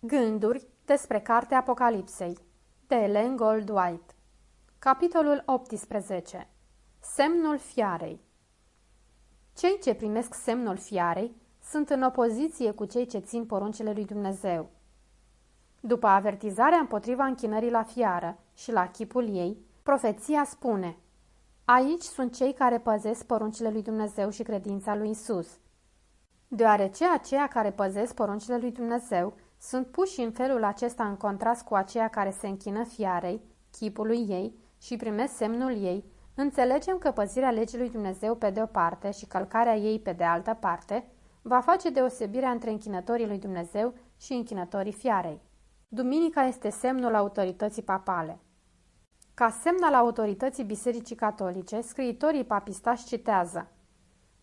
Gânduri despre Cartea Apocalipsei de Ellen Goldwhite Capitolul 18 Semnul fiarei Cei ce primesc semnul fiarei sunt în opoziție cu cei ce țin poruncile lui Dumnezeu. După avertizarea împotriva închinării la fiară și la chipul ei, profeția spune Aici sunt cei care păzesc poruncile lui Dumnezeu și credința lui Isus. Deoarece aceia care păzesc poruncile lui Dumnezeu sunt puși în felul acesta în contrast cu aceia care se închină fiarei, chipului ei și primesc semnul ei, înțelegem că păzirea legii lui Dumnezeu pe de o parte și călcarea ei pe de altă parte va face deosebirea între închinătorii lui Dumnezeu și închinătorii fiarei. Duminica este semnul autorității papale. Ca semn al autorității Bisericii Catolice, scriitorii papistași citează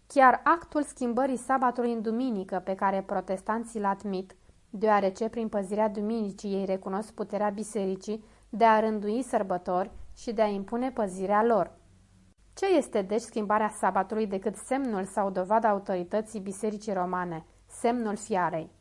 Chiar actul schimbării sabatului în duminică pe care protestanții l admit, deoarece prin păzirea duminicii ei recunosc puterea bisericii de a rândui sărbători și de a impune păzirea lor. Ce este deci schimbarea sabatului decât semnul sau dovada autorității bisericii romane, semnul fiarei?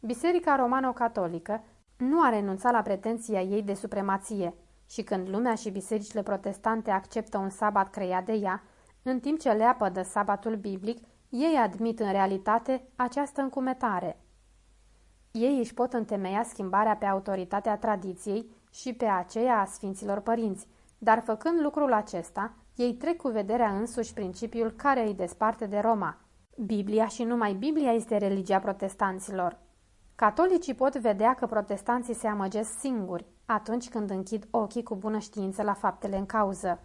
Biserica romano-catolică nu a renunțat la pretenția ei de supremație și când lumea și bisericile protestante acceptă un sabat creat de ea, în timp ce leapă de sabatul biblic, ei admit în realitate această încumetare. Ei își pot întemeia schimbarea pe autoritatea tradiției și pe aceea a Sfinților Părinți, dar făcând lucrul acesta, ei trec cu vederea însuși principiul care îi desparte de Roma. Biblia și numai Biblia este religia protestanților. Catolicii pot vedea că protestanții se amăgesc singuri atunci când închid ochii cu bună știință la faptele în cauză.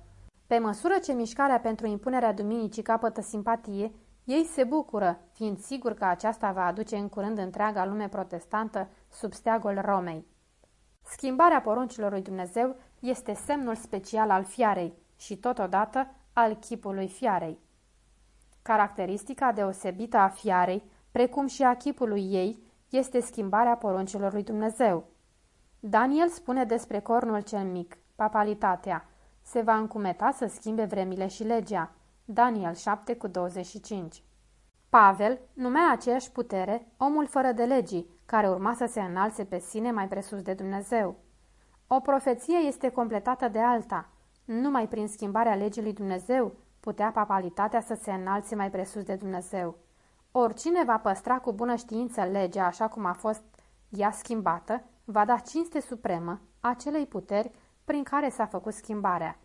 Pe măsură ce mișcarea pentru impunerea duminicii capătă simpatie, ei se bucură, fiind sigur că aceasta va aduce în curând întreaga lume protestantă sub steagul Romei. Schimbarea poruncilor lui Dumnezeu este semnul special al fiarei și totodată al chipului fiarei. Caracteristica deosebită a fiarei, precum și a chipului ei, este schimbarea poruncilor lui Dumnezeu. Daniel spune despre cornul cel mic, papalitatea, se va încumeta să schimbe vremile și legea. Daniel 7 cu 25 Pavel numea aceeași putere omul fără de legii, care urma să se înalțe pe sine mai presus de Dumnezeu. O profeție este completată de alta. Numai prin schimbarea legii lui Dumnezeu putea papalitatea să se înalțe mai presus de Dumnezeu. Oricine va păstra cu bună știință legea așa cum a fost ea schimbată, va da cinste supremă acelei puteri prin care s-a făcut schimbarea.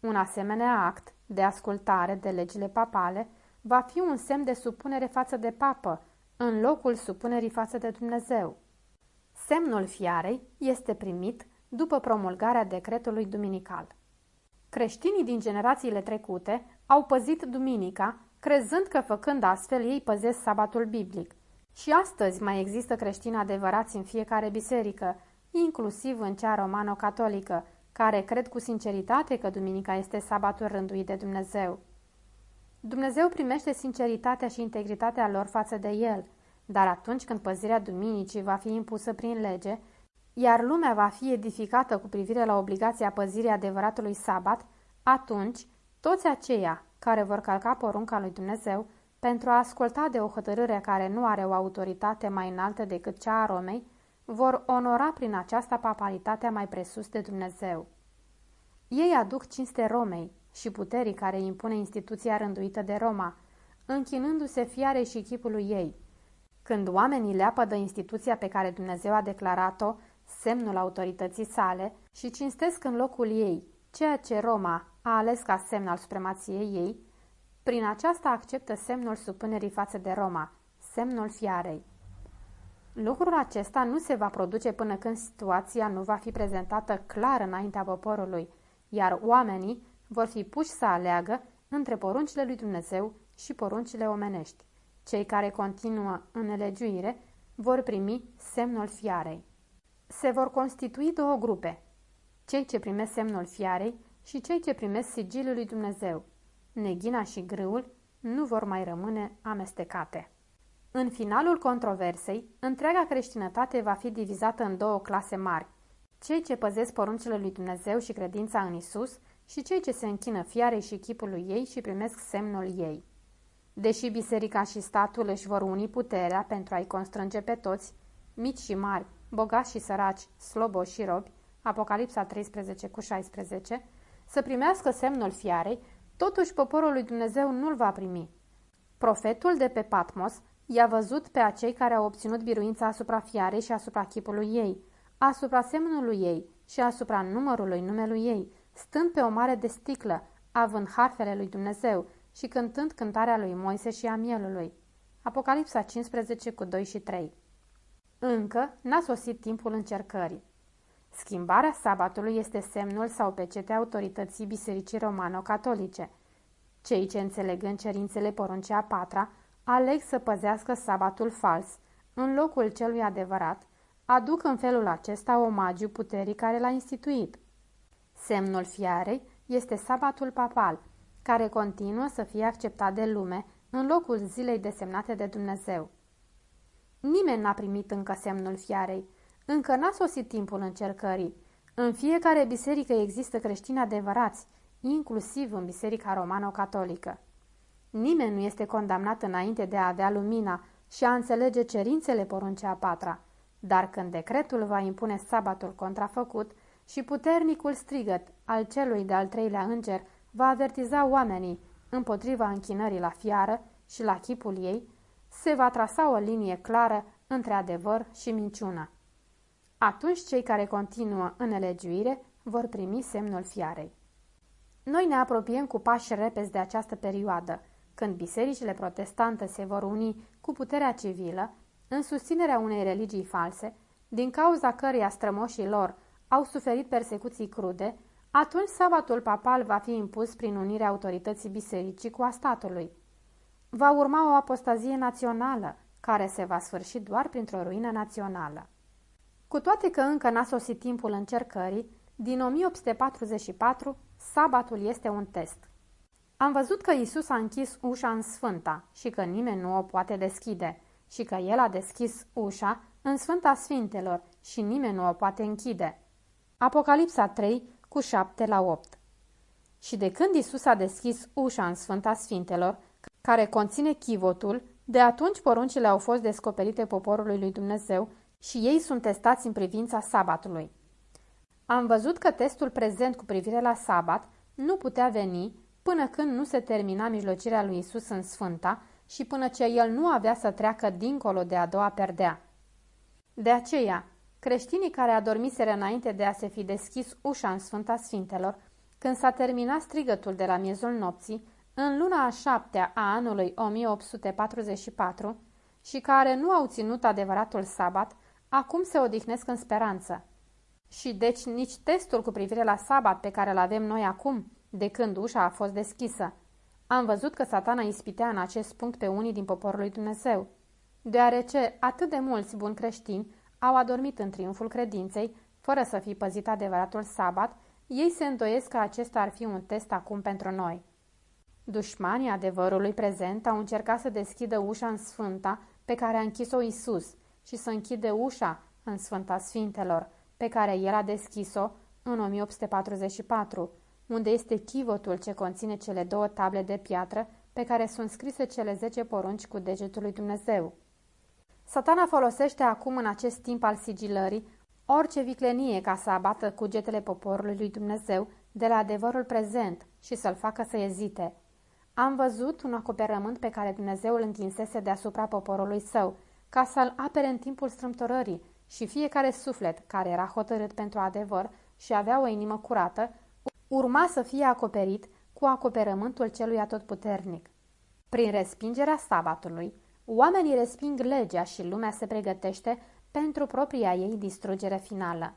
Un asemenea act de ascultare de legile papale va fi un semn de supunere față de papă, în locul supunerii față de Dumnezeu. Semnul fiarei este primit după promulgarea decretului duminical. Creștinii din generațiile trecute au păzit duminica, crezând că făcând astfel ei păzesc sabatul biblic. Și astăzi mai există creștini adevărați în fiecare biserică, inclusiv în cea romano-catolică, care cred cu sinceritate că duminica este sabatul rânduit de Dumnezeu. Dumnezeu primește sinceritatea și integritatea lor față de El, dar atunci când păzirea duminicii va fi impusă prin lege, iar lumea va fi edificată cu privire la obligația păzirii adevăratului sabat, atunci toți aceia care vor calca porunca lui Dumnezeu pentru a asculta de o hotărâre care nu are o autoritate mai înaltă decât cea a Romei, vor onora prin aceasta papalitatea mai presus de Dumnezeu. Ei aduc cinste Romei și puterii care impune instituția rânduită de Roma, închinându-se fiarei și chipului ei. Când oamenii leapă de instituția pe care Dumnezeu a declarat-o, semnul autorității sale, și cinstesc în locul ei ceea ce Roma a ales ca semn al supremației ei, prin aceasta acceptă semnul supunerii față de Roma, semnul fiarei. Lucrul acesta nu se va produce până când situația nu va fi prezentată clar înaintea poporului, iar oamenii vor fi puși să aleagă între poruncile lui Dumnezeu și poruncile omenești. Cei care continuă în nelegiuire vor primi semnul fiarei. Se vor constitui două grupe, cei ce primesc semnul fiarei și cei ce primesc sigilul lui Dumnezeu. Neghina și grâul nu vor mai rămâne amestecate. În finalul controversei, întreaga creștinătate va fi divizată în două clase mari, cei ce păzesc poruncile lui Dumnezeu și credința în Isus și cei ce se închină fiarei și chipului ei și primesc semnul ei. Deși biserica și statul își vor uni puterea pentru a-i constrânge pe toți, mici și mari, bogați și săraci, sloboși și robi, Apocalipsa 13 cu 16, să primească semnul fiarei, totuși poporul lui Dumnezeu nu-l va primi. Profetul de pe Patmos i-a văzut pe acei care au obținut biruința asupra fiarei și asupra chipului ei, asupra semnului ei și asupra numărului numelui ei, stând pe o mare de sticlă, având harfele lui Dumnezeu și cântând cântarea lui Moise și a mielului. Apocalipsa 15 cu 2 și 3 Încă n-a sosit timpul încercării. Schimbarea sabatului este semnul sau pecetea autorității Bisericii Romano-Catolice. Cei ce înțelegând cerințele poruncii a patra, aleg să păzească sabatul fals, în locul celui adevărat, aduc în felul acesta omagiu puterii care l-a instituit. Semnul fiarei este sabatul papal, care continuă să fie acceptat de lume în locul zilei desemnate de Dumnezeu. Nimeni n-a primit încă semnul fiarei, încă n-a sosit timpul încercării. În fiecare biserică există creștini adevărați, inclusiv în Biserica Romano-Catolică. Nimeni nu este condamnat înainte de a avea lumina și a înțelege cerințele poruncea a patra, dar când decretul va impune sabatul contrafăcut și puternicul strigăt al celui de-al treilea înger va avertiza oamenii împotriva închinării la fiară și la chipul ei, se va trasa o linie clară între adevăr și minciună. Atunci cei care continuă în nelegiuire vor primi semnul fiarei. Noi ne apropiem cu pași repezi de această perioadă, când bisericile protestante se vor uni cu puterea civilă în susținerea unei religii false, din cauza căreia strămoșii lor au suferit persecuții crude, atunci sabatul papal va fi impus prin unirea autorității bisericii cu a statului. Va urma o apostazie națională, care se va sfârși doar printr-o ruină națională. Cu toate că încă n-a sosit timpul încercării, din 1844, sabatul este un test. Am văzut că Isus a închis ușa în Sfânta și că nimeni nu o poate deschide și că El a deschis ușa în Sfânta Sfintelor și nimeni nu o poate închide. Apocalipsa 3 cu 7 la 8 Și de când Isus a deschis ușa în Sfânta Sfintelor, care conține chivotul, de atunci poruncile au fost descoperite poporului lui Dumnezeu și ei sunt testați în privința sabatului. Am văzut că testul prezent cu privire la sabat nu putea veni până când nu se termina mijlocirea lui Isus în Sfânta și până ce el nu avea să treacă dincolo de a doua perdea. De aceea, creștinii care adormiseră înainte de a se fi deschis ușa în Sfânta Sfintelor, când s-a terminat strigătul de la miezul nopții, în luna a șaptea a anului 1844, și care nu au ținut adevăratul sabat, acum se odihnesc în speranță. Și deci nici testul cu privire la sabat pe care îl avem noi acum, de când ușa a fost deschisă. Am văzut că satana ispitea în acest punct pe unii din poporul lui Dumnezeu, deoarece atât de mulți buni creștini au adormit în triumful credinței, fără să fi păzit adevăratul sabat, ei se îndoiesc că acesta ar fi un test acum pentru noi. Dușmanii adevărului prezent au încercat să deschidă ușa în sfânta pe care a închis-o Isus și să închide ușa în Sfânta Sfintelor, pe care el a deschis-o în 1844, unde este chivotul ce conține cele două table de piatră pe care sunt scrise cele zece porunci cu degetul lui Dumnezeu. Satana folosește acum în acest timp al sigilării orice viclenie ca să abată cugetele poporului lui Dumnezeu de la adevărul prezent și să-l facă să ezite. Am văzut un acoperământ pe care Dumnezeu îl întinsese deasupra poporului său, ca să-l apere în timpul strâmtorării și fiecare suflet care era hotărât pentru adevăr și avea o inimă curată, urma să fie acoperit cu acoperământul celui atotputernic. Prin respingerea sabatului, oamenii resping legea și lumea se pregătește pentru propria ei distrugere finală.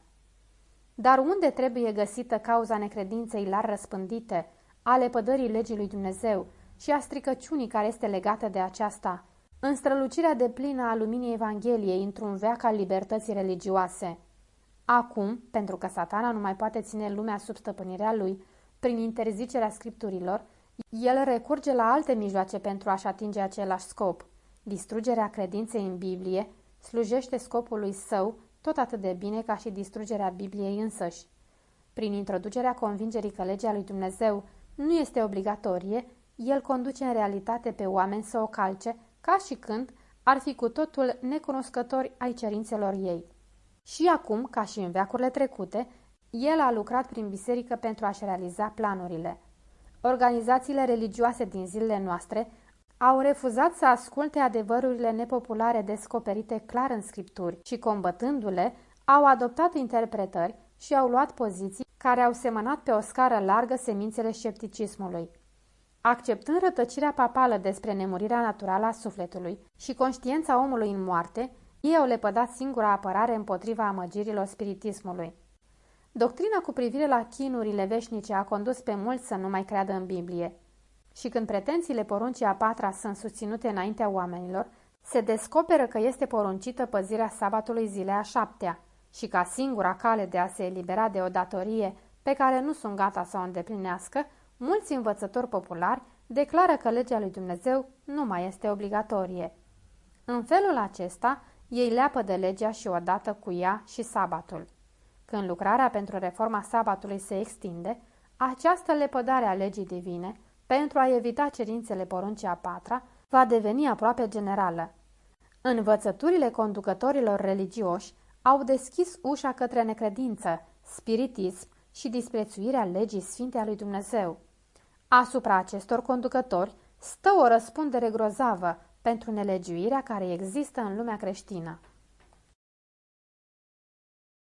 Dar unde trebuie găsită cauza necredinței lar răspândite, ale pădării legii lui Dumnezeu și a stricăciunii care este legată de aceasta, în strălucirea de plină a luminii Evangheliei într-un veac al libertății religioase. Acum, pentru că satana nu mai poate ține lumea sub stăpânirea lui, prin interzicerea scripturilor, el recurge la alte mijloace pentru a-și atinge același scop. Distrugerea credinței în Biblie slujește scopului său tot atât de bine ca și distrugerea Bibliei însăși. Prin introducerea convingerii că legea lui Dumnezeu nu este obligatorie, el conduce în realitate pe oameni să o calce ca și când ar fi cu totul necunoscători ai cerințelor ei. Și acum, ca și în veacurile trecute, el a lucrat prin biserică pentru a-și realiza planurile. Organizațiile religioase din zilele noastre au refuzat să asculte adevărurile nepopulare descoperite clar în scripturi și, combătându-le, au adoptat interpretări și au luat poziții care au semănat pe o scară largă semințele scepticismului. Acceptând rătăcirea papală despre nemurirea naturală a sufletului și conștiința omului în moarte, ei au lepădat singura apărare împotriva amăgirilor spiritismului. Doctrina cu privire la chinurile veșnice a condus pe mulți să nu mai creadă în Biblie. Și când pretențiile poruncii a patra sunt susținute înaintea oamenilor, se descoperă că este poruncită păzirea sabatului zilei a șaptea și ca singura cale de a se elibera de o datorie pe care nu sunt gata să o îndeplinească, mulți învățători populari declară că legea lui Dumnezeu nu mai este obligatorie. În felul acesta, ei leapă de legea și odată cu ea și sabatul. Când lucrarea pentru reforma sabatului se extinde, această lepădare a legii divine, pentru a evita cerințele poruncii a patra, va deveni aproape generală. Învățăturile conducătorilor religioși au deschis ușa către necredință, spiritism și disprețuirea legii sfinte a lui Dumnezeu. Asupra acestor conducători stă o răspundere grozavă pentru nelegiuirea care există în lumea creștină.